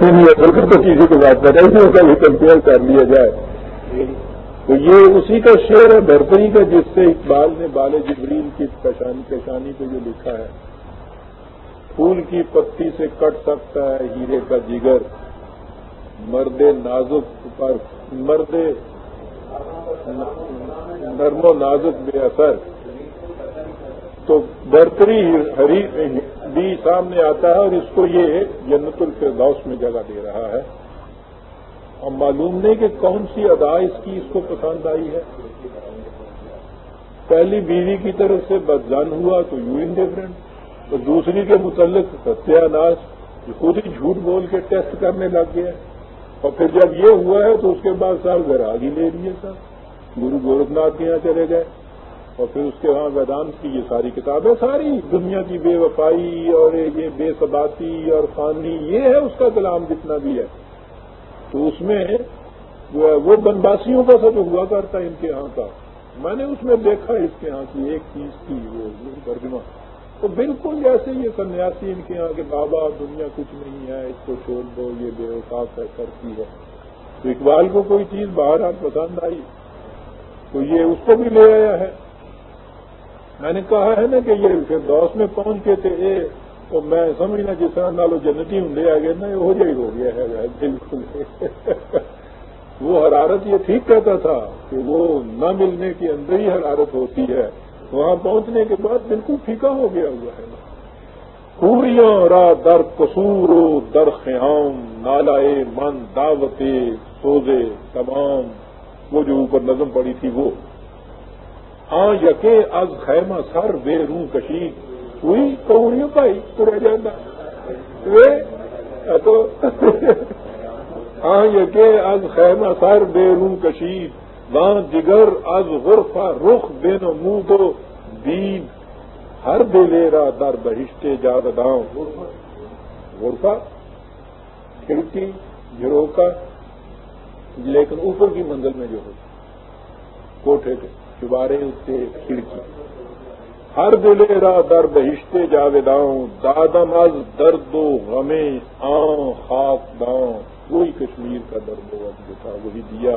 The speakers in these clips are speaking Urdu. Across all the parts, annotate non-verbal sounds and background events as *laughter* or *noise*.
اصل تو کسی کو بات کریں گے اس کمپیئر کر لیا جائے۔ تو یہ اسی کا شعر ہے، برتری کا، جس سے اقبال نے بال جبریل کی پہچانی پہچانی پہ جو لکھا ہے، پھول کی پتی سے کٹ سکتا ہے ہیرے کا جگر۔ مرد نازک پر مرد نرم و نازک بے اثر۔ تو برتری ہری بھی سامنے آتا ہے اور اس کو یہ جنت الفردوس میں جگہ دے رہا ہے۔ اور معلوم نہیں کہ کون سی ادا اس کی اس کو پسند آئی ہے۔ پہلی بیوی کی طرف سے بدزن ہوا تو یو انڈیفرنٹ تو دوسری کے متعلق ستیہ ناش خود ہی جھوٹ بول کے ٹیسٹ کرنے لگ گیا اور پھر جب یہ ہوا ہے تو اس کے بعد سر گھر آگی لے لیے سر۔ گرو گورکھ ناتھ کے یہاں چلے گئے۔ اور پھر اس کے وہاں ویدانت کی یہ ساری کتابیں ساری، دنیا کی بے وفائی اور یہ بے ثباتی اور خانی یہ ہے اس کا کلام جتنا بھی ہے۔ تو اس میں جو ہے وہ بنباسیوں کا سب ہوا کرتا ہے ان کے یہاں کا۔ میں نے اس میں دیکھا اس کے یہاں کی ایک چیز کی، وہ ترجمہ۔ تو بالکل جیسے یہ سنیاسی ان کے یہاں کے بابا، دنیا کچھ نہیں ہے، اس کو چھوڑ دو، یہ بے وفاق ہے، کرتی ہے۔ تو اقبال کو کوئی چیز باہر آپ پسند آئی، تو یہ اس کو بھی لے آیا ہے۔ میں نے کہا ہے نا کہ یہ پھر میں پہنچ کے تھے، اے، تو میں سمجھنا جس طرح نالو جنتی ہوں، لے آ گئے نا ہو جائے ہو گیا ہے بالکل۔ *laughs* وہ حرارت یہ ٹھیک کہتا تھا کہ وہ نہ ملنے کے اندر ہی حرارت ہوتی ہے۔ وہاں پہنچنے کے بعد بالکل پھیکا ہو گیا ہوا ہے۔ پوریاں را، در، قصور در، خیام، نالائے، من دعوتے سوزے، تمام، وہ جو اوپر نظم پڑی تھی، وہ۔ ہاں یقے از خیمہ سر بے روح کشید. ہوئی کوڑیوں پائی تو رہ جانا تو ہاں یقے از خیمہ سر بے روح کشید. وہاں جگر از غرفہ رخ بے نو منہ دو دین. ہر دلیرا در بہشتے جاد گاؤں غرفہ، کھڑکی، جھروکا، لیکن اوپر کی منزل میں جو ہو کوٹھے کے۔ چبارے سے کھڑکی۔ ہر دلے را در بہشتے جاویداؤں دادم از درد و غمے آں خاک داؤں۔ وہی کشمیر کا درد و غم جو تھا، وہی دیا۔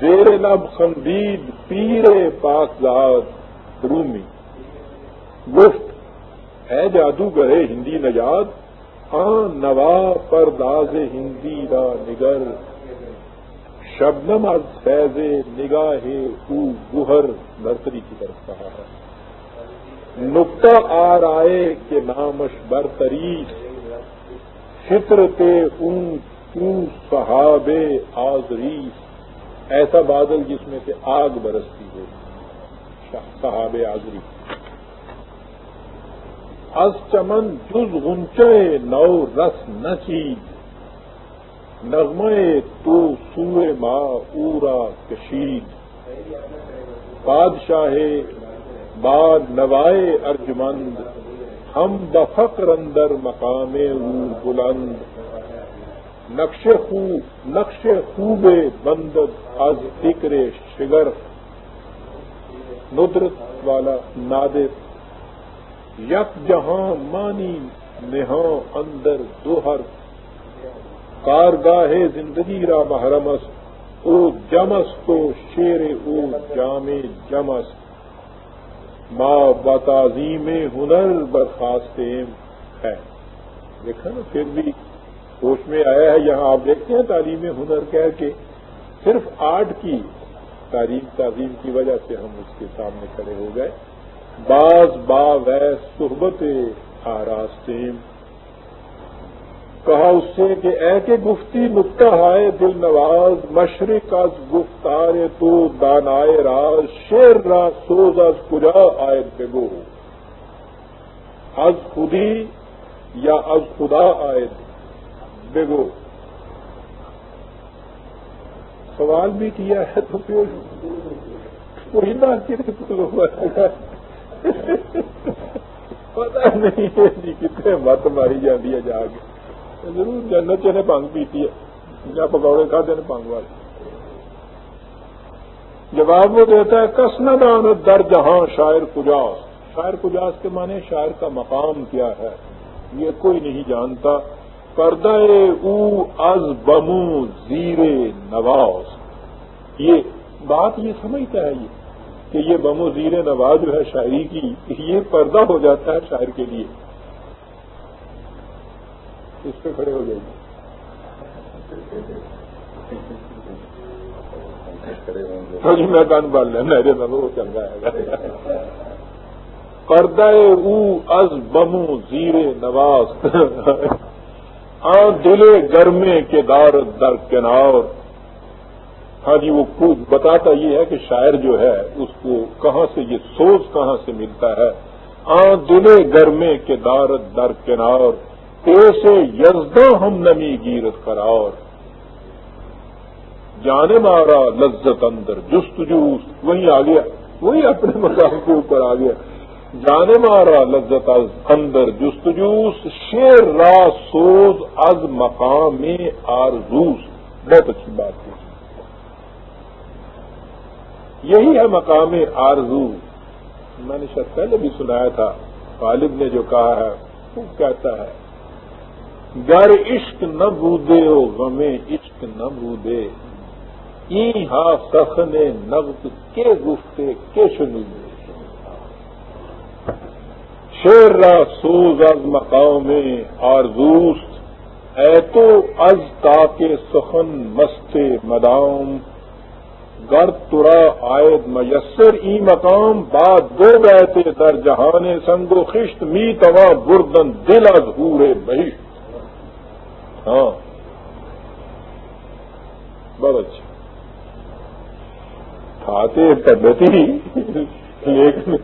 زیر لب خندید، پیر پاک زاد، رومی۔ گفت، اے جادو گرے ہندی نجات ہاں نوا پر داز ہندی را نگر۔ شبنم از فیض نگاہ او گہر نرسری کی طرف کہا ہے۔ نقطہ آ رائے کے نامش برتری، فطرت اون تو صحاب آزری ایسا بادل جس میں سے آگ برستی ہو، صحاب آزری از چمن جز غنچے، نو رس نچی۔ نغمے تو سوئے ماں اورا کشید۔ بادشاہ باد نوائے ارجمند، ہم بفقر اندر مقام او بلند۔ نقش خو، نقش خوب بند از فکر شگر۔ ندرت والا نادر، یک جہاں مانی نہاں اندر دوہر۔ کارگاہ زندگی را محرمس او جمس تو شیر او جام جمس ماں بتازیم ہنر برخاست ہے. دیکھا نا، پھر بھی ہوش میں آیا ہے، یہاں آپ دیکھتے ہیں تعلیم ہنر کہہ کے صرف آرٹ کی تعلیم تعظیم کی وجہ سے ہم اس کے سامنے کھڑے ہو گئے۔ باز با ویس صحبت آراستیم۔ کہا اس سے کہ اے کہ گفتی نکتا ہائے دل نواز، مشرق از گفتار تو، دانائے راز، شیر را سوز از کجا آئے بگو۔ از خودی یا از خدا آئے بگو۔ سوال بھی کیا ہے تو پھر وہی پتا نہیں ہے جی کتنے مت ماری جاتی ہے جا کے۔ ضرور جنت نے پنگ پیتی ہے، یا پکوڑے کھاتے ہیں پنگ والے جواب وہ دیتا ہے کسندان در جہاں شاعر کجاس۔ شاعر کجاس کے معنی شاعر کا مقام کیا ہے؟ یہ کوئی نہیں جانتا۔ پردہ او از بمو زیر نواز۔ یہ بات یہ سمجھتا ہے یہ، کہ یہ بمو زیر نواز جو ہے شاعری کی، یہ پردہ ہو جاتا ہے شاعر کے لیے۔ اس پہ کھڑے ہو جائیے ہاں جی میں بال لیں میرے میں وہ چل رہا ہے۔ پردہ او از بمو زیر نواز۔ آ دلے گرمے کے دار در کنار۔ ہاں جی وہ خوب بتاتا یہ ہے کہ شاعر جو ہے، اس کو کہاں سے، یہ سوچ کہاں سے ملتا ہے؟ آ دلے گرمے کے دار در کنار۔ پیسے یزداں ہم نمی گیرت قرار۔ جانے مارا لذت اندر، جست جوس وہیں آ گیا۔ وہی اپنے مقام کے اوپر آ گیا۔ جانے مارا لذت اندر، جست جوس شیر را سوز از مقام آرزوس بہت اچھی بات ہے۔ یہی ہے مقام آرزو میں نے شاید پہلے بھی سنایا تھا، غالب نے جو کہا ہے، وہ کہتا ہے گر عشق نہ بودے او غمے عشق نہ بودے ای ہا سخن نبت کے گفتے کے شنو شیر را سوز از مقام آرزوست، اے تو از تاکہ سخن مست مدام۔ گر ترا آئد میسر ای مقام بعد دو بیتے در جہان سنگ و خشت، می توا بردن دل از ہورے بہشت۔ ہاں۔ بہت اچھا کھاتے جی۔ پدتی۔ لیکن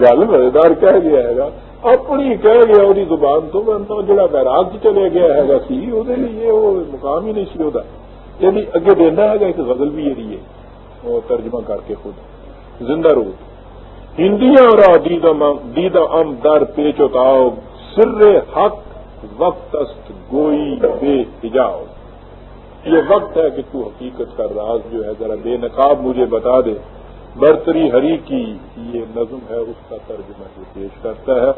گل مزیدار کہہ گیا ہے اپنی کہہ گیا وہی زبان تو بنتا جڑا بیراگ چلے گیا ہے سی وہ مقام ہی نہیں سی ہوتا یعنی اگے دینا ہے ایک غزل بھی یہ ہے۔ وہ ترجمہ کر کے خود۔ زندہ رو ہندیاں را دیدہ ام در پیچوتاؤ سر حق وقت است گوئی بے حجاؤ یہ وقت ہے کہ تو حقیقت کا راز جو ہے ذرا بے نقاب مجھے بتا دے۔ برتری ہری کی یہ نظم ہے، اس کا ترجمہ جو پیش کرتا ہے۔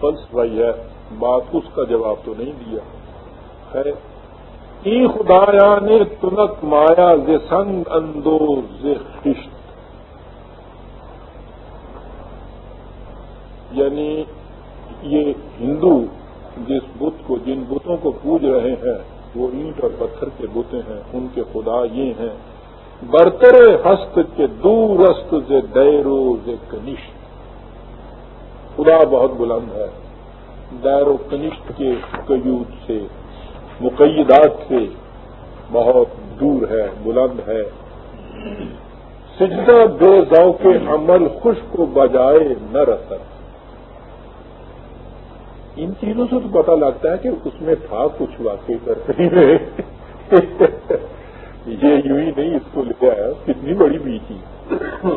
فلسفہ ہے، بات اس کا جواب تو نہیں دیا۔ خیر، ای خدایا نے تنک مایا ز سنگ اندوز خشت۔ یعنی یہ ہندو جس بت کو جن بتوں کو پوج رہے ہیں، وہ اینٹ اور پتھر کے بتیں ہیں، ان کے خدا یہ ہیں۔ برتر ہست کے دورست سے دیرو سے کنشت۔ خدا بہت بلند ہے۔ دیر و کنشت کے قیود سے، مقیدات سے بہت دور ہے، بلند ہے۔ سجدہ بے ذوق کے عمل خوش کو بجائے نہ رسر ان چیزوں سے تو پتا لگتا ہے کہ اس میں تھا کچھ واقعی کرتے میں یہ یوں ہی نہیں، اس کو لکھا ہے کتنی بڑی بھی تھی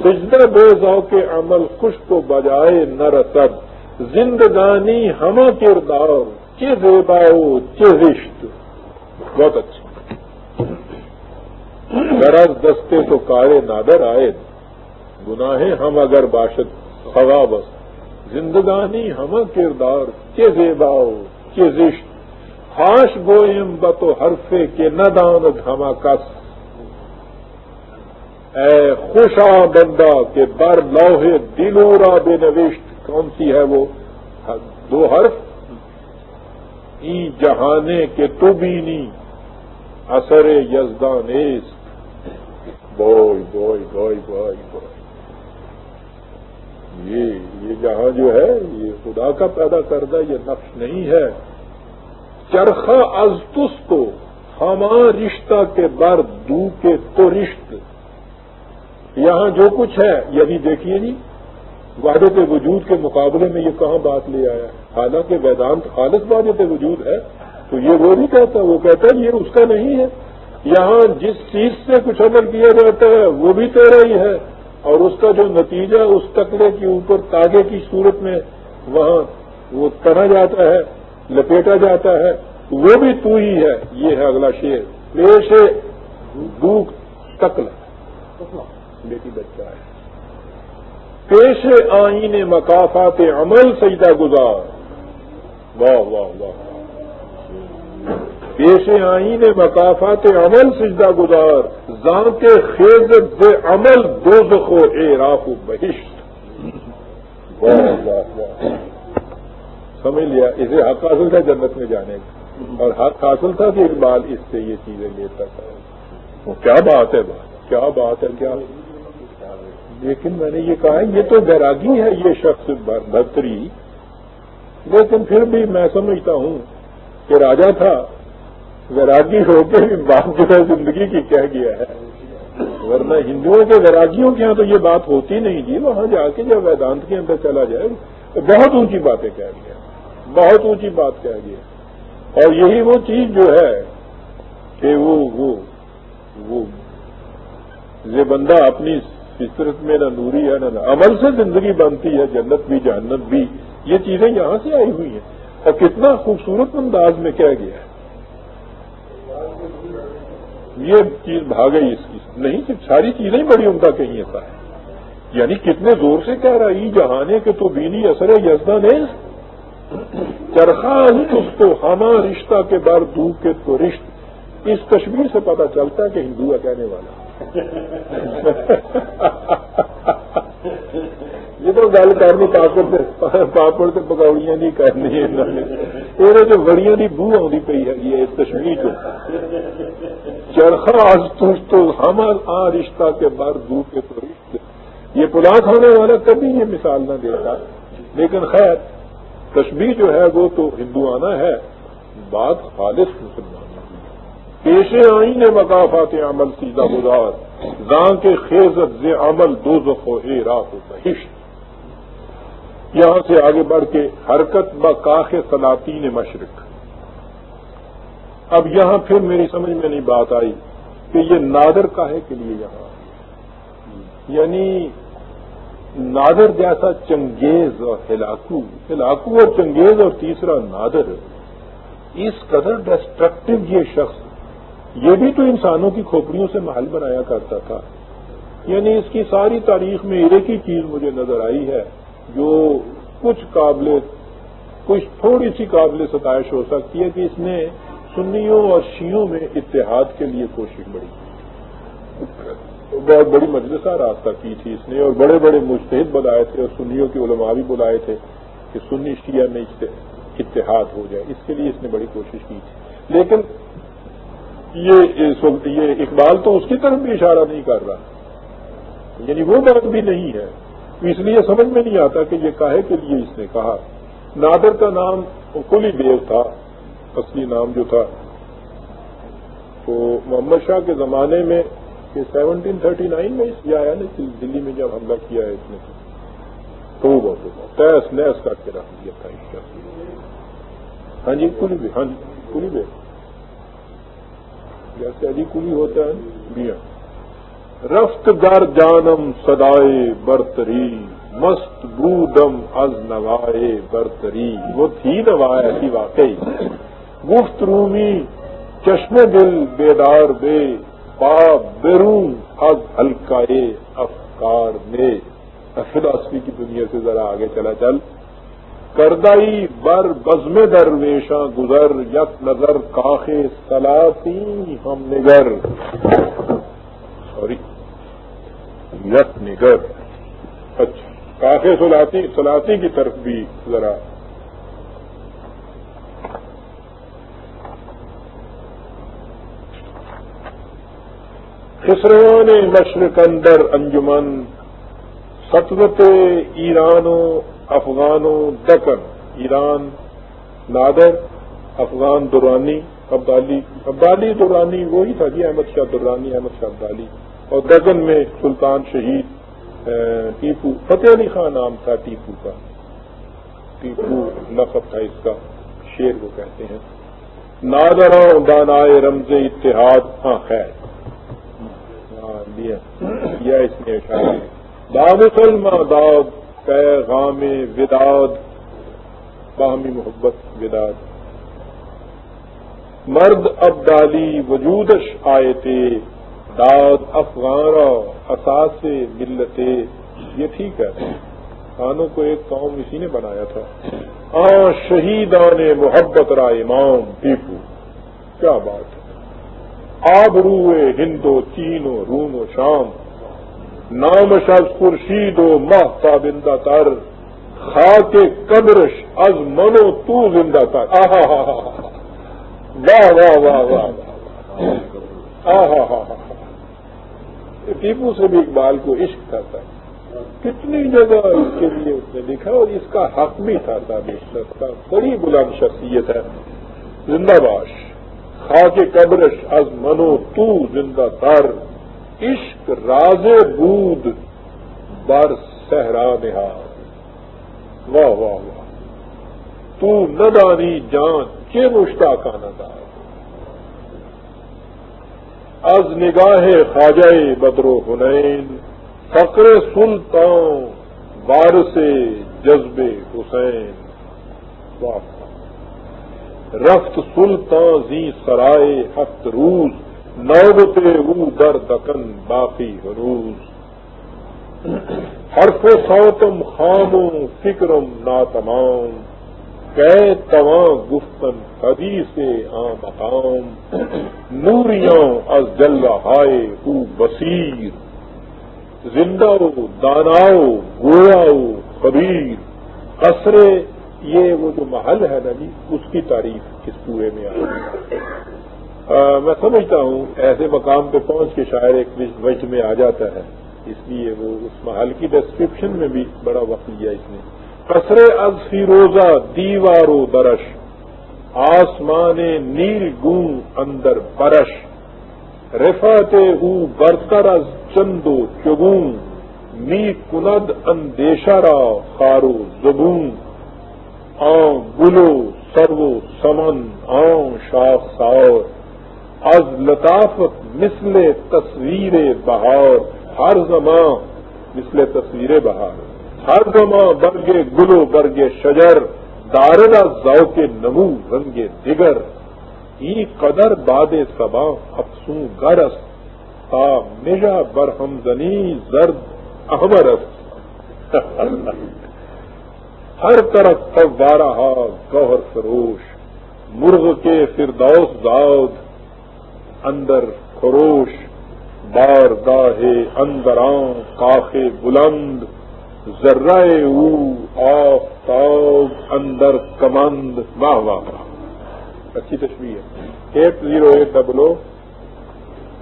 سجدہ بے ذوق کے عمل خوش کو بجائے نہ رسد زندگانی ہم کردار۔ کے دیباؤ کے رشت بہت اچھا گرز دستے تو کارے نادر آئے۔ گناہیں ہم اگر باشد خوا بس زندگانی ہم کردار کے زیباؤ کے زشت۔ ہاش گوئم بتو حرفے کے نہ دان گھما کس۔ اے خوشا بندہ کے بر لوہے دلورا بے نوشت کون سی ہے وہ؟ دو حرف۔ ای جہانے کے تو بینی، اثر یزدان ایس بوئی بوئی بوئی بوئی بوئی۔ یہ یہ جہاں جو ہے، یہ خدا کا پیدا کردہ یہ نقش نہیں ہے۔ چرخا ازتس تو ہمار رشتہ کے بر دو کے تو رشت۔ یہاں جو کچھ ہے یہ بھی دیکھیے جی وحدت وجود کے مقابلے میں یہ کہاں بات لے آیا حالانکہ ویدانت خالص وحدت وجود ہے، تو یہ وہ نہیں کہتا، وہ کہتا ہے یہ اس کا نہیں ہے۔ یہاں جس چیز سے کچھ عمل کیا جاتا ہے وہ بھی تیرا ہی ہے اور اس کا جو نتیجہ اس تکڑے کے اوپر تاگے کی صورت میں وہاں وہ تنا جاتا ہے، لپیٹا جاتا ہے، وہ بھی تو ہی ہے، یہ ہے اگلا شیر پیش دکھ تکل بیٹی بچہ ہے۔ پیش آئین مقافات عمل سجدہ گزار۔ واہ واہ واہ۔ پیش آئین مقافات عمل سجدہ گزار، زان کے خیز بے عمل دو زخو اے راف بہشت۔ سمجھ لیا، اسے حق حاصل تھا جنت میں جانے کا۔ اور حق حاصل تھا کہ اقبال اس سے یہ چیزیں لیتا تھا۔ کیا بات ہے، بات، کیا بات ہے، کیا؟ لیکن میں نے یہ کہا، یہ تو بیراگی ہے، یہ شخص بہتری لیکن پھر بھی میں سمجھتا ہوں کہ راجا تھا۔ ویراگی ہو کے بات جو ہے زندگی کی کہہ گیا ہے۔ ورنہ ہندوؤں کے ویراگیوں کے یہاں تو یہ بات ہوتی نہیں جی وہاں جا کے جب ویدانت کے اندر چلا جائے تو بہت اونچی باتیں کہہ گیا، بہت اونچی بات کہہ گیا۔ اور یہی وہ چیز جو ہے کہ وہ وہ وہ، یہ بندہ اپنی فطرت میں نہ نوری ہے، نہ عمل سے زندگی بنتی ہے، جنت بھی جہنت بھی، یہ چیزیں یہاں سے آئی ہوئی ہیں۔ اور کتنا خوبصورت انداز میں کہہ گیا ہے۔ یہ چیز بھاگ گئی اس کی۔ نہیں کہ ساری چیزیں بڑی عمدہ کہیں ایسا ہے یعنی کتنے زور سے کہہ رہا جہانے کے تو بینی اثر یزدہ نے چرخا تو ہما رشتہ کے بار دو کے تو رشت۔ اس کشمیر سے پتا چلتا ہے کہ ہندو ہے کہنے والا۔ *laughs* تو گل کرنی، پاپڑ سے پاپڑ سے پکوڑیاں نہیں کرنی یہ جو بڑیاں کی بو آئی پی ہے اس کشمیر چرخا تو ہم آ رشتہ کے بار دو کے تو رشتے یہ پلا کھانے والا کبھی یہ مثال نہ دیتا لیکن خیر، کشمیر جو ہے وہ تو ہندو آنا ہے۔ بات خالص مسلمان پیشے آئی نے مقافات عمل سیدھا گزار۔ گاں کے خیزت ز عمل دو زخو اے راہ بہشت۔ یہاں سے آگے بڑھ کے حرکت ب کاخ سلاطین مشرق۔ اب یہاں پھر میری سمجھ میں نہیں بات آئی کہ یہ نادر کاہے کے لیے یہاں یعنی نادر جیسا چنگیز اور ہلاکو ہلاکو اور چنگیز اور تیسرا نادر۔ اس قدر ڈسٹرکٹیو یہ شخص، یہ بھی تو انسانوں کی کھوپڑیوں سے محل بنایا کرتا تھا۔ یعنی اس کی ساری تاریخ میں ایک ہی چیز مجھے نظر آئی ہے۔ جو کچھ قابل، کچھ تھوڑی سی قابل ستائش ہو سکتی ہے کہ اس نے سنیوں اور شیوں میں اتحاد کے لیے کوشش بڑی بہت بڑی مجلسہ راستہ کی تھی اس نے اور بڑے بڑے مشتحد بلائے تھے اور سنیوں کے علماء بھی بلائے تھے کہ سنی شیعہ میں اتحاد ہو جائے۔ اس کے لیے اس نے بڑی کوشش کی تھی۔ لیکن یہ اقبال تو اس کی طرف بھی اشارہ نہیں کر رہا۔ یعنی وہ بات بھی نہیں ہے۔ اس لیے سمجھ میں نہیں آتا کہ یہ کاہے کے لیے اس نے کہا۔ نادر کا نام کلی دیو تھا، اصلی نام جو تھا۔ تو محمد شاہ کے زمانے میں کہ سیونٹین تھرٹی نائن میں اس آیا نا دلی میں جب حملہ کیا ہے اس نے تو۔ وہ بہت تیس نیس کر کے رکھ دیا تھا اس کا ہاں جی کلی بھی ہاں جی کلی بھی۔ جیسے ابھی کلی ہوتا ہے بیا رفت در جانم سدائے برتری، مست بودم از نوائے برتری۔ وہ تھی نوائے تھی واقعی۔ گفت رومی چشم دل بیدار بے پا بیرون از ہلکائے افکار میں فلاسفی کی دنیا سے ذرا آگے چلا چل۔ کردائی بر بزم درویشاں گزر، یک نظر کاخے سلاتی ہم نگر۔ سوری۔ یک نگر اچھا۔ کاخے سلاتی سلاتی کی طرف بھی ذرا۔ خسروان مشرق اندر انجمن، سطوت ایران و افغان و دکن۔ ایران نادر، افغان دورانی ابدالی۔ ابدالی دورانی وہی تھا جی احمد شاہ دورانی احمد شاہ ابدالی۔ اور دگن میں سلطان شہید ٹیپو، فتح علی خان نام تھا ٹیپو کا۔ ٹیپو نقب تھا اس کا، شیر وہ کہتے ہیں۔ نادر دانائے رمز اتحاد ہاں خیر۔ ہاں، یا اس نے اشارہ۔ داد سلم داد پیغام وداد، باہمی محبت وداد۔ مرد ابدالی، وجودش آئے تھے داد افغان اساس ملتے یہ ٹھیک ہے خانوں کو ایک قوم اسی نے بنایا تھا آ شہیدان محبت را امام ٹیپو کیا بات ہے آب روئے ہندو چین و روم و شام نام شب خورشید و ماہ بندہ تر خا کے قبرش از منو تو زندہ تر آہا ہا ہا واہ واہ واہ واہ ہاں ہاں ہاں ٹیپو سے بھی اقبال کو عشق تھا تھا کتنی جگہ اس کے لیے اس نے لکھا اور اس کا حق بھی تھا تھا کا۔ بڑی بلند شخصیت ہے۔ زندہ باش، خاک قبرش از منو تو زندہ تر۔ عشق راز بود بر صحرا نہار۔ واہ واہ واہ۔ تو ندانی جان کے مشتاقانہ دار۔ از نگاہ خواجہ بدر و حنین، فقر سلطان بار سے جذب حسین۔ رفت سلطان زی سرائے ہفت روز، نوبت او در دکن باقی حروز حرف سوتم خام فکرم ناتمام۔ کہ تواں گفتن حدیث آ مقام، نوریاں، از جلوہ ہائے، او بصیر۔ زندہ داناؤ گویاؤ خبیر۔ قصرے یہ وہ جو محل ہے نا جی اس کی تعریف اس پورے میں آئی۔ میں سمجھتا ہوں، ایسے مقام پہ پہنچ کے شاعر ایک وجہ میں آ جاتا ہے۔ اس لیے وہ اس محل کی ڈسکرپشن میں بھی بڑا وقت لیا اس نے۔ کسرے از فیروزہ دیوارو درش آسمان نیل گون اندر برش۔ رفعت او برتر از چندو چگون۔ می کند اندیشرا خارو زبون۔ آ گلو سرو سمن، آ شاخ سار۔ از لطافت مثل تصویر بہار۔ ہر زمان مثل تصویر بہار۔ ہر زماں برگے گلو، برگے شجر داردا ذو کے نمو رنگے دگر ای قدر باد سبا افسوں گرس تا میجا برہم زنی زرد احمرس *laughs* ہر طرف فوارہ گوہر فروش، مرغ کے فردوس زاد اندر خروش۔ بار گاہے اندراں کاخے بلند ذرائے او آفتاب، اندر کمند، واہ واہ واہ۔ اچھی تشریح ہے۔ Eight zero eight double O,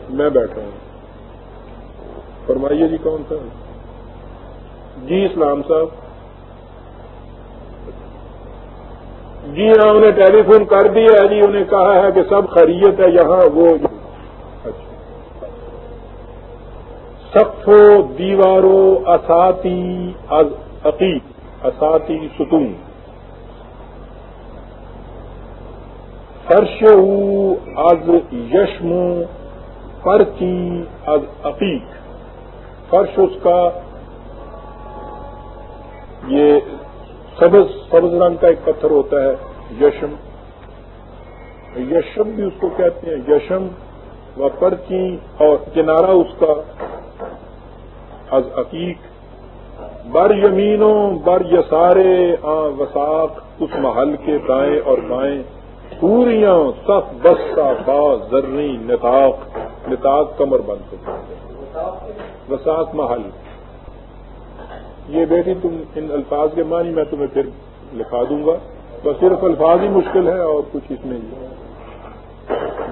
میں بیٹھا ہوں۔ فرمائیے جی کون سا؟ جی اسلام صاحب۔ جی ہاں انہیں ٹیلی فون کر دیا ہے جی انہیں کہا ہے کہ سب خریت ہے، یہاں وہ سخو دیوارو اساتی از عقیق، اساتی ستون۔ فرش از یشم پرچی از عقیق۔ فرش اس کا یہ سبز سبز رنگ کا ایک پتھر ہوتا ہے، یشم۔ یشم بھی اس کو کہتے ہیں، یشم و پرچی اور کنارہ اس کا از عقیق بر یمینوں، بر یسارے آ وساق، اس محل کے دائیں اور بائیں، پوریاں سخ بس با زرنی نتاق نتاق کمر بند ہوتے وساق محل۔ یہ بیٹی تم ان الفاظ کے معنی میں تمہیں پھر لکھا دوں گا۔ تو صرف الفاظ ہی مشکل ہے اور کچھ اس میں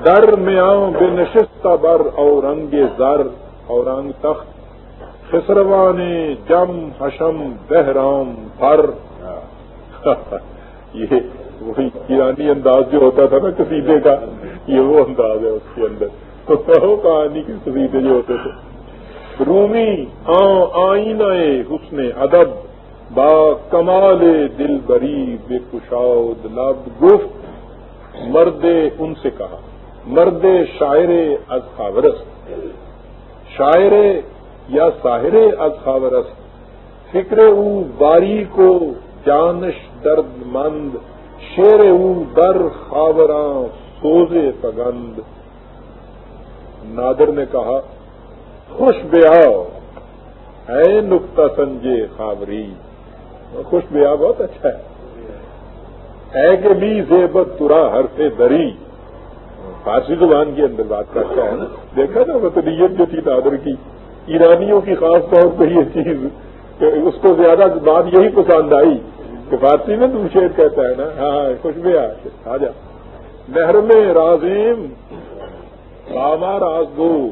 در میں آؤں بے نشستہ بر اور رنگ زر اور رنگ تخت خسروان جم حشم بہرام پر *laughs* یہ وہی ایرانی انداز جو ہوتا تھا نا قصیدے کا، یہ وہ انداز ہے اس کے اندر۔ *laughs* تو کہانی کے قصیدے جو ہوتے تھے۔ رومی آئینہ حسن ادب، با کمال دل بری بے کشاؤد لب۔ گفت، مرد ان سے کہا، مرد شاعر از خاورس شاعر یا ساحر از فکر او باری کو جانش درد مند شیر او در خاوراں سوزے پگند۔ نادر نے کہا، خوش بیا ہے نکتا سنجے خاوری۔ خوش بیا بہت اچھا ہے۔ کہ بھی زیبت ترا ہر سے دری۔ فارسی زبان کے اندر بات کرتا ہے نا دیکھا نا وطنیت جو تھی دادر کی۔ ایرانیوں کی خاص طور پہ یہ چیز کہ اس کو زیادہ بات یہی پسند آئی کہ فارسی میں تم شیر کہتا ہے نا ہاں, ہاں، خوش بھی آ جا۔ نہر میں رازیم، راما راز گو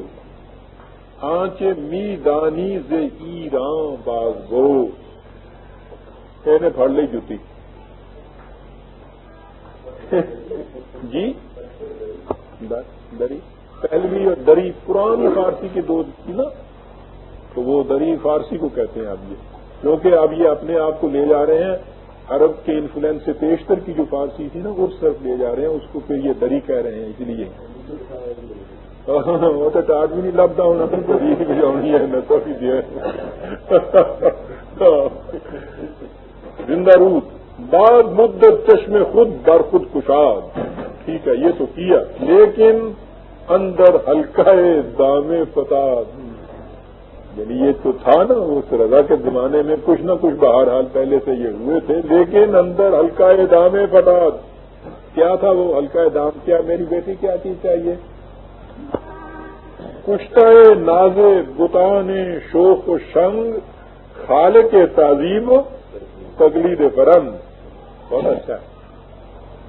آنچ می دانی سے ایران باز گو پڑ لی جتی۔ جی؟ دری۔ پہلوی اور دری، پرانی فارسی کی دو تھی نا۔ تو وہ دری فارسی کو کہتے ہیں اب یہ۔ کیونکہ اب یہ اپنے آپ کو لے جا رہے ہیں۔ عرب کے انفلوئنس سے پیشتر کی جو فارسی تھی نا اس طرف لے جا رہے ہیں۔ اس کو پھر یہ دری کہہ رہے ہیں، اس لیے۔ وہ تو آدمی نہیں لبتا ہونا تو دری بھی ہے نہ تو زندہ روت بعد مدت چشم خود در خود کشاد۔ ٹھیک ہے، یہ تو کیا۔ لیکن اندر ہلکا دام فتح یعنی یہ تو تھا نا اس رضا کے زمانے میں کچھ نہ کچھ باہر حال پہلے سے یہ ہوئے تھے، لیکن اندر ہلکا دام فتح۔ کیا تھا وہ ہلکا دام؟ کیا میری بیٹی کیا چیز چاہیے؟ کشتہ ناز بتان شوق و شنگ خال کے تعظیم تقلید فرن بہت اچھا؟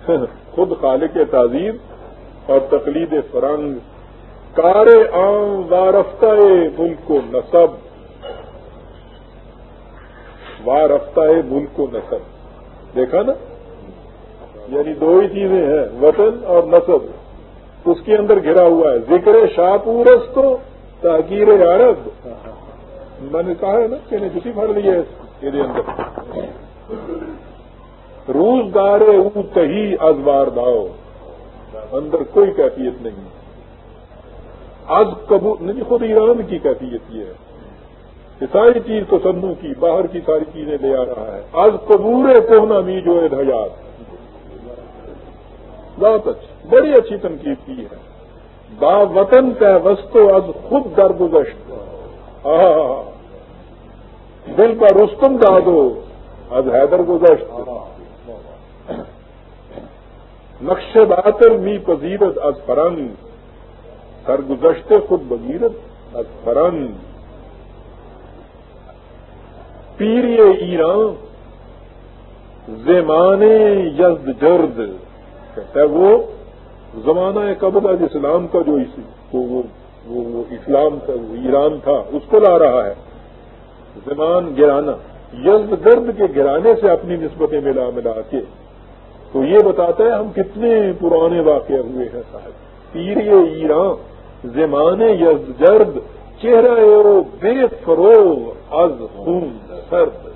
*laughs* خود خالق تعظیم اور تقلید فرنگ۔ کار عام وارفتہ ملک و نصب وارفتہ ملک و نصب دیکھا نا؟ یعنی دو ہی چیزیں ہیں، وطن اور نصب اس کے اندر گھرا ہوا ہے۔ ذکر شاپورس تو تاکیر عرب میں نے کہا ہے نا کہ نے کسی پڑھ لی ہے یہ اندر۔ روزگار او تہی ازوار داؤ اندر کوئی کیفیت نہیں۔ ہے آج قبول نہیں، خود ایران کی کیفیت یہ ہے کہ ساری چیز تو سنو کی، باہر کی ساری چیزیں لے آ رہا ہے۔ آج قبور کوہنا می جو ہے دھیات بہت اچھی، بڑی اچھی تنقید کی ہے۔ با وطن کا وسطو از خود درگزشت۔ دل پر رستم دادو، از حیدر گزشت نقش باتر می پذیرت از فرنگ سرگزشت خود بغیرت از فرنگ پیری ایران زمان یزد جرد، کہتا ہے وہ زمانہ قبل از اسلام کا جو وہ اسلام کا ایران تھا، اس کو لا رہا ہے۔ زمان گرانا، یزد گرد کے گرانے سے اپنی نسبتیں ملا ملا کے۔ تو یہ بتاتا ہے ہم کتنے پرانے واقع ہوئے ہیں، صاحب۔ پیر ایران زمان یز جرد چہرہ او بے فروغ از خون سرد.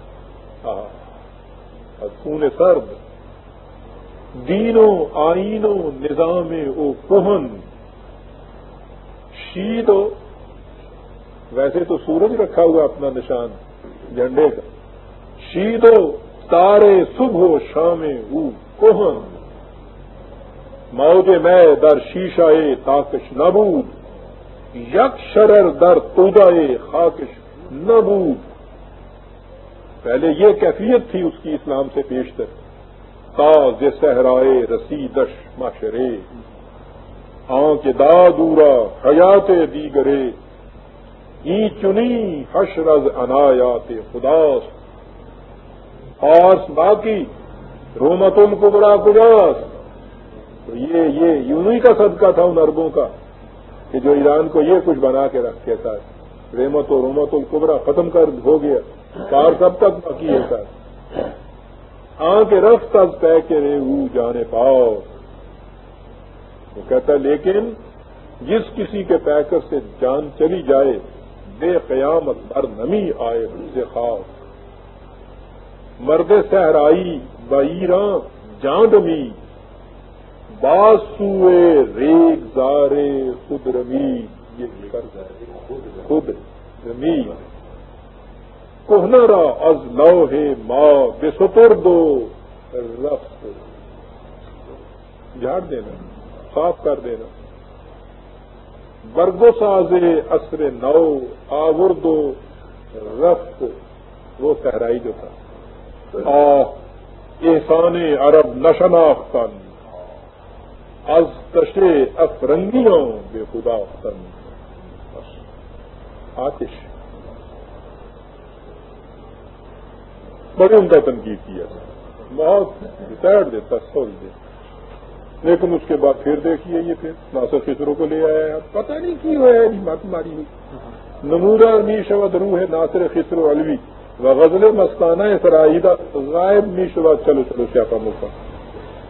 از خون سرد. دینوں آئینوں نظام او کوہن. شید ویسے تو سورج رکھا ہوا اپنا نشان جھنڈے کا. شید تارے صبح و شام او کوہن. موج میں در شیشہ تاکش نبود یک شرر در تودائے خاکش نبود. پہلے یہ کیفیت تھی اس کی اسلام سے پیشتر تاز صحرائے رسی دش معاشرے آں کے حیات دیگرے. ای چنی حشرز عنایات خداست. خاص باقی رومت القبرا کجاس تو یہ یہ یونی کا صدقہ تھا ان اربوں کا. کہ جو ایران کو یہ کچھ بنا کے رکھے تھا ریمت و رومت القبرا ختم کر ہو گیا، کار سب تک باقی ہے؟ سر آ کے رفت از طے کے رے جانے پاؤ۔ وہ کہتا ہے لیکن جس کسی کے پیکر سے جان چلی جائے، بے قیامت بر نمی آئے سے خاص مرد صحرائی بیراں جاندمی باسوئے ریگ زارے خود رمی، یہ خود رمی کوہنرا از لو ہے ماں بے ستر دو۔ رفت۔ جھاڑ دینا، صاف کر دینا۔ برگو سازے اثر نو آوردو رفت، وہ صحرائی جو تھا۔ احسان عرب نشناختن۔ از تشے افرنگیوں، بے خدا تن آتش۔ بڑی عمدہ تنقید کیا۔ بہت ریٹائرڈ دیتا سول دے۔ لیکن اس کے بعد پھر دیکھیے یہ پھر ناصر خسرو کو لے آیا۔ پتہ نہیں کی ہوا ہے بات ماری ہوئی۔ نمورہ میش و درو ہے ناصر خسرو الوی و غزل مستانہ فرائدہ غائب میش و چلو چلو، سیاپا موقع۔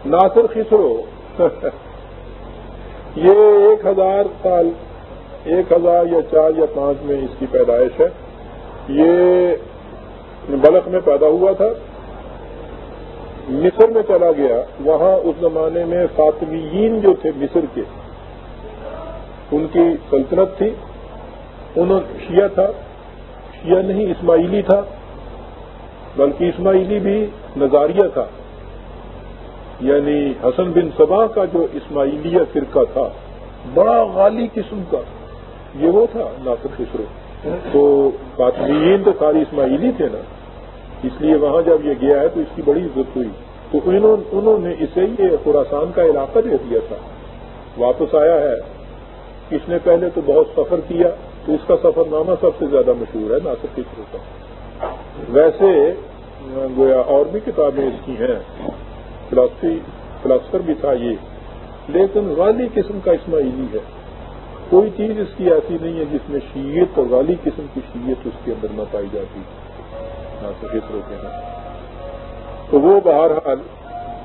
ناصر خسرو۔ *laughs* یہ ایک ہزار سال، ایک ہزار یا چار یا پانچ میں اس کی پیدائش ہے۔ یہ بلک میں پیدا ہوا تھا۔ مصر میں چلا گیا۔ وہاں اس زمانے میں فاطمیین جو تھے مصر کے، ان کی سلطنت تھی۔ انہوں شیعہ تھا، شیعہ نہیں اسماعیلی تھا، بلکہ اسماعیلی بھی نظاریہ تھا۔ یعنی حسن بن سبا کا جو اسماعیلیہ فرقہ تھا، بڑا غالی قسم کا، یہ وہ تھا ناصر خسرو۔ تو فاطمیین تو ساری اسماعیلی تھے نا، اس لیے وہاں جب یہ گیا ہے تو اس کی بڑی عزت ہوئی۔ تو انہوں نے اسے یہ خوراسان کا علاقہ دے دیا تھا۔ واپس آیا ہے۔ اس نے پہلے تو بہت سفر کیا، تو اس کا سفر نامہ سب سے زیادہ مشہور ہے ناصر فکر کا۔ ویسے، گویا اور بھی کتابیں اس کی ہیں۔ فلاسفی فلاسفر بھی تھا یہ۔ لیکن غالی قسم کا اسماعیلی ہے۔ کوئی چیز اس کی ایسی نہیں ہے جس میں شیت اور غالی قسم کی شیت اس کے اندر نہ پائی جاتی۔ فکر کے ہیں تو وہ بہرحال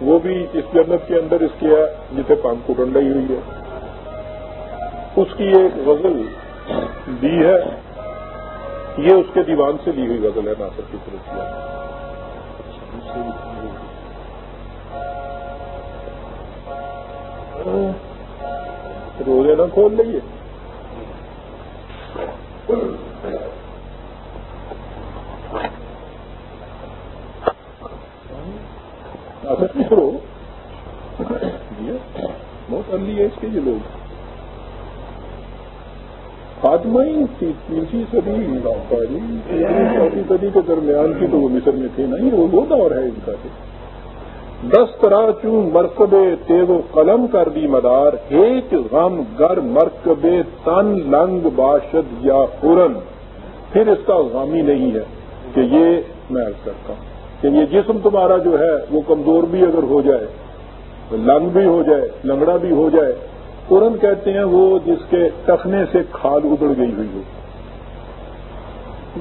وہ بھی اس جنت کے اندر اس کیا جسے پان کو ڈنڈائی ہوئی ہے۔ اس کی ایک غزل دی ہے۔ یہ اس کے دیوان سے لی ہوئی غزل ہے، ناصر کی روزے نہ کھول لئیے شروع بہت ارلی ایج کے یہ لوگ۔ فاطمہ ہی تیسری صدی چوتھی صدی کے درمیان کی تو وہ مصر میں تھے نہیں، وہ وہ دور ہے ان کا۔ دس طرح چون مرکبے تیز و قلم کر دی مدار ایک غم گر مرکبے تن لنگ باشد یا پورن پھر اس کا غامی نہیں ہے کہ یہ میں کرتا ہوں کہ یہ جسم تمہارا جو ہے وہ کمزور بھی اگر ہو جائے، لنگ بھی ہو جائے، لنگڑا بھی ہو جائے پورن کہتے ہیں وہ جس کے ٹخنے سے کھال اگڑ گئی ہوئی ہو۔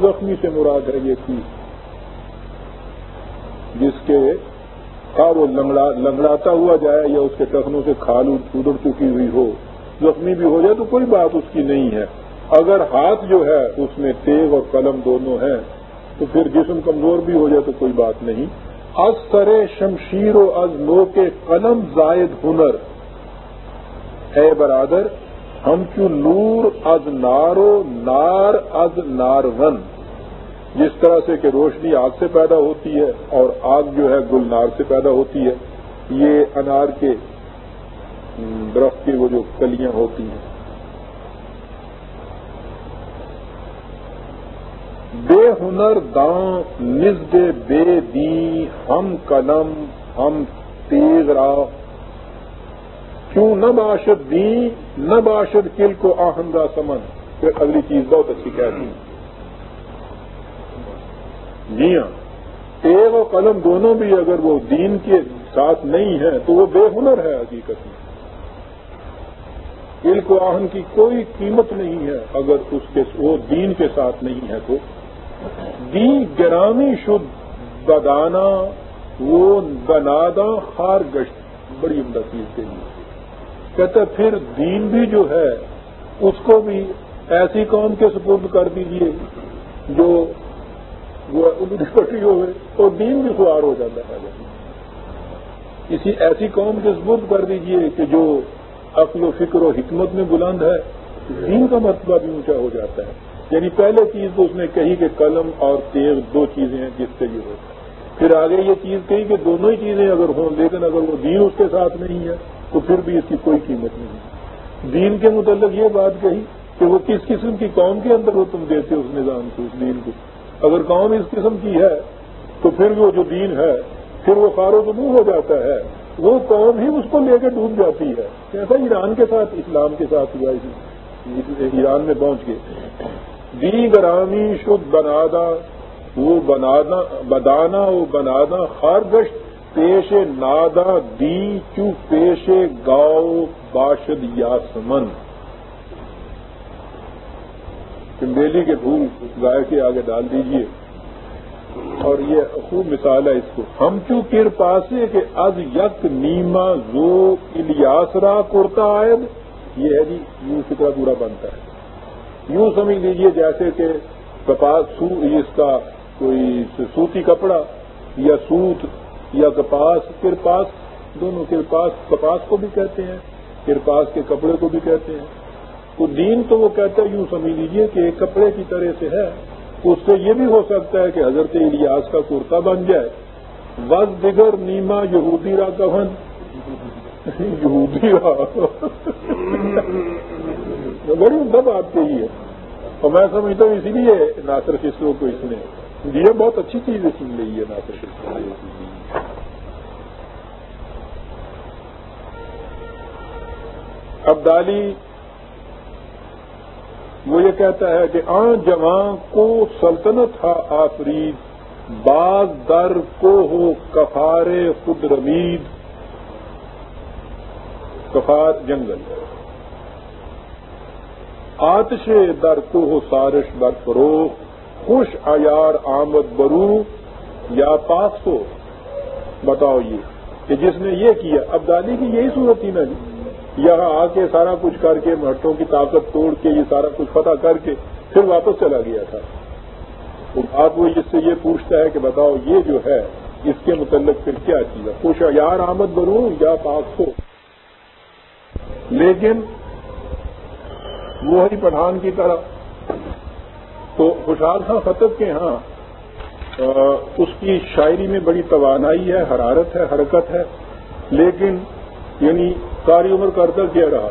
زخمی سے مراد ہے یہ چیز۔ جس کے کا وہ لنگڑاتا ہوا جائے یا اس کے ٹخنوں سے کھال ادڑ چکی ہوئی ہو، زخمی بھی ہو جائے تو کوئی بات اس کی نہیں ہے۔ اگر ہاتھ جو ہے، اس میں تیغ اور قلم دونوں ہیں، تو پھر جسم کمزور بھی ہو جائے تو کوئی بات نہیں۔ از سرے شمشیر و از لو کے قلم زائد ہنر۔ ہے برادر، ہم چو نور از نارو، نار از نار ون جس طرح سے کہ روشنی آگ سے پیدا ہوتی ہے اور آگ جو ہے گلنار سے پیدا ہوتی ہے، یہ انار کے درخت کی وہ جو کلیاں ہوتی ہیں۔ بے ہنر دان نزد بے دی، ہم قلم، ہم تیز راہ کیوں نہ باشد دی، نہ باشد کل کو آہندہ سمن۔ پھر اگلی چیز بہت اچھی کہتی جی ہاں اور قلم دونوں بھی اگر وہ دین کے ساتھ نہیں ہے تو وہ بے ہنر ہے حقیقت میں۔ کل کو آہن کی کوئی قیمت نہیں ہے اگر اس کے وہ دین کے ساتھ نہیں ہے تو۔ دی گرامی شد، بدانا، وہ بنادا، خار گشت۔ بڑی عمدہ چیز کے لیے کہتے پھر دین بھی جو ہے، اس کو بھی ایسی قوم کے سپرد کر دیجیے جو وہ پٹی ہوئے اور دین بھی خوار ہو جاتا ہے۔ کسی ایسی قوم کے سپرد کر دیجیے کہ جو عقل و فکر و حکمت میں بلند ہے، دین کا مرتبہ بھی اونچا ہو جاتا ہے۔ یعنی پہلے چیز تو اس نے کہی کہ قلم اور تیغ دو چیزیں ہیں جس سے یہ ہو پھر آگے یہ چیز کہی کہ دونوں ہی چیزیں اگر ہوں، لیکن اگر وہ دین اس کے ساتھ نہیں ہے، تو پھر بھی اس کی کوئی قیمت نہیں ہے۔ دین کے متعلق یہ بات کہی کہ وہ کس قسم کی قوم کے اندر وہ تم دیتے اس نظام کو، اس دین کو۔ اگر قوم اس قسم کی ہے، تو پھر وہ جو دین ہے، پھر وہ خار و ہو جاتا ہے۔ وہ قوم ہی اس کو لے کے ڈوب جاتی ہے۔ کیسا ایران کے ساتھ، اسلام کے ساتھ ہوا ایران میں پہنچ کے۔ دیگرامی شد بنادا وہ بنانا، بدانا، وہ بنانا خارگشت، پیش نادا دی چو پیش گاؤ، باشد یاسمن۔ چمبیلی کے پھول گائے کے آگے ڈال دیجیے۔ اور یہ خوب مثال ہے اس کو۔ ہم چو کر پاسے کہ از یک نیما زو الیاسرا کرتا آئے یہ ہے جی یوں فکرا پورا بنتا ہے۔ یوں سمجھ لیجیے جیسے کہ کپاس سو، اس کا کوئی سوتی کپڑا یا سوت یا کپاس، کرپاس، دونوں کرپاس، کپاس کو بھی کہتے ہیں، کرپاس کے کپڑے کو بھی کہتے ہیں۔ تو دین تو وہ کہتا ہے، یوں سمجھ لیجیے کہ ایک کپڑے کی طرح سے ہے۔ اس سے یہ بھی ہو سکتا ہے کہ حضرت الیاس کا کرتا بن جائے۔ وز دیگر نیما یہودی را کون یہودی را۔ بڑی دب آپ کے ہی ہے۔ اور میں سمجھتا ہوں اسی لیے ناصر خسرو کو اس نے یہ بہت اچھی چیز سن لی ہے، ناصر خسرو۔ ابدالی وہ یہ کہتا ہے کہ آن جوان کو سلطنت تھا آفرید باز در کو ہو کفار خود رمید۔ کفار جنگل۔ آتش در کو ہو سارش بر فرو خوش آیار آمد برو، یا پاس ہو بتاؤ یہ کہ جس نے یہ کیا ابدالی کی یہی صورت تھی نا جی یہاں آ کے سارا کچھ کر کے مٹوں کی طاقت توڑ کے یہ سارا کچھ فتح کر کے پھر واپس چلا گیا تھا۔ تو آپ وہ اس سے یہ پوچھتا ہے کہ بتاؤ یہ جو ہے، اس کے متعلق پھر کیا چیز ہے؟ خوش یار آمد بروں یا پاک ہو۔ لیکن وہی پٹھان کی طرح تو خوشحال خاں خطب کے ہاں اس کی شاعری میں بڑی توانائی ہے، حرارت ہے، حرکت ہے، لیکن یعنی ساری عمر کرتا کیا رہا۔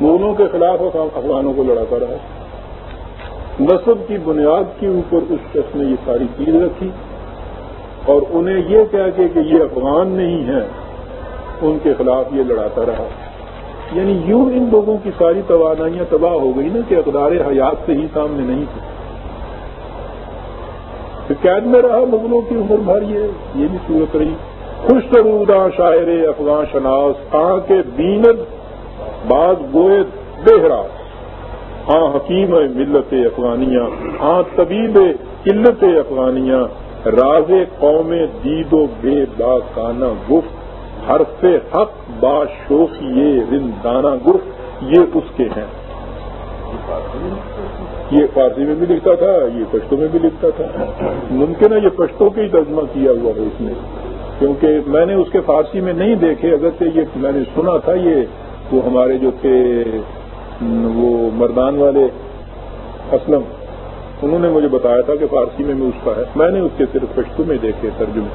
دونوں کے خلاف افغانوں کو لڑاتا رہا۔ نصب کی بنیاد کے اوپر اس شخص نے یہ ساری چیز رکھی۔ اور انہیں یہ کہہ کے کہ یہ افغان نہیں ہے ان کے خلاف یہ لڑاتا رہا۔ یعنی یوں ان لوگوں کی ساری توانائیاں تباہ ہو گئی نا کہ اقدار حیات سے ہی سامنے نہیں تھے۔ قید میں رہا مغلوں کی عمر بھر یہ یہ بھی صورت رہی۔ خوش سرودا شاعر افغان شناس آ کے بیند بعض گوئے بہرا۔ ہاں حکیم ملت افغانیاں ہاں طبیب قلت افغانیاں راز قوم دید و بے با گفت، حرف حق با شوخی رندانہ گفت۔ یہ اس کے ہیں۔ یہ فارسی میں بھی لکھتا تھا، یہ پشتوں میں بھی لکھتا تھا۔ ممکن ہے یہ پشتوں کا ہی ترجمہ کیا ہوا ہے اس نے کیونکہ میں نے اس کے فارسی میں نہیں دیکھے اگر سے یہ میں نے سنا تھا، یہ وہ ہمارے جو تھے وہ مردان والے اسلم، انہوں نے مجھے بتایا تھا کہ فارسی میں اس کا ہے۔ میں نے اس کے صرف پشتو میں دیکھے، ترجمے۔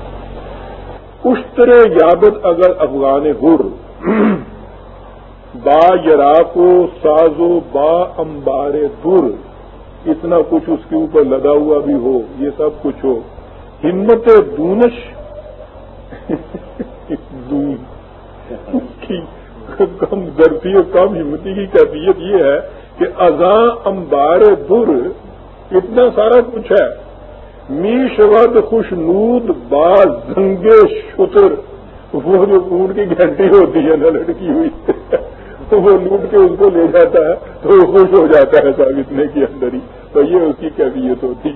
اشتر یابت اگر افغان ہر با یرا کو سازو با امبار در اتنا کچھ اس کے اوپر لگا ہوا بھی ہو، یہ سب کچھ ہو۔ ہمت دونش کم ضرفی اور کم ہمتی کی کیفیت یہ ہے کہ ازاں امبار در اتنا سارا کچھ ہے۔ میش، ود، خوش، نود، با، زنگ، شتر۔ وہ جو اونٹ کی گھنٹی ہوتی ہے نا، لڑکی ہوئی۔ تو وہ لوٹ کے اس کو لے جاتا ہے تو وہ خوش ہو جاتا ہے صاحب اتنے کے اندر ہی۔ تو یہ اس کی کیفیت ہوتی۔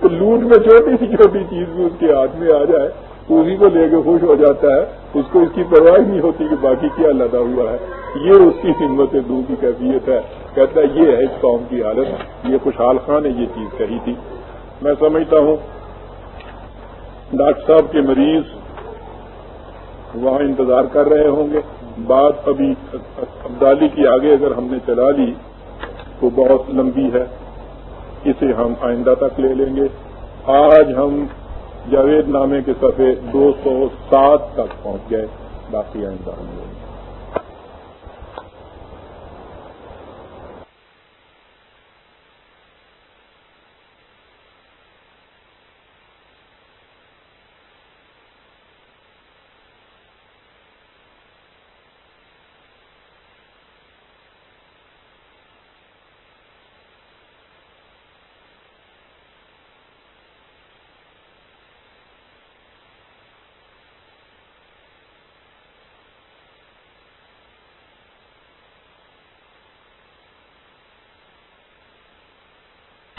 تو لوٹ میں چھوٹی سی چھوٹی چیز بھی اس کے ہاتھ میں آ جائے۔ اسی کو لے کے خوش ہو جاتا ہے، اس کو اس کی پرواہ نہیں ہوتی کہ باقی کیا لدا ہوا ہے۔ یہ اس کی ہمت دو کی کیفیت ہے۔ کہتا ہے، یہ ہے اس قوم کی حالت۔ یہ خوشحال خان نے یہ چیز کہی تھی۔ میں سمجھتا ہوں، ڈاکٹر صاحب کے مریض وہاں انتظار کر رہے ہوں گے۔ بات ابھی ابدالی کی آگے اگر ہم نے چلا لی تو بہت لمبی ہے۔ اسے ہم آئندہ تک لے لیں گے۔ آج ہم جاوید نامے کے صفحے دو سو سات تک پہنچ گئے باقی آئندہ ہم لوگ۔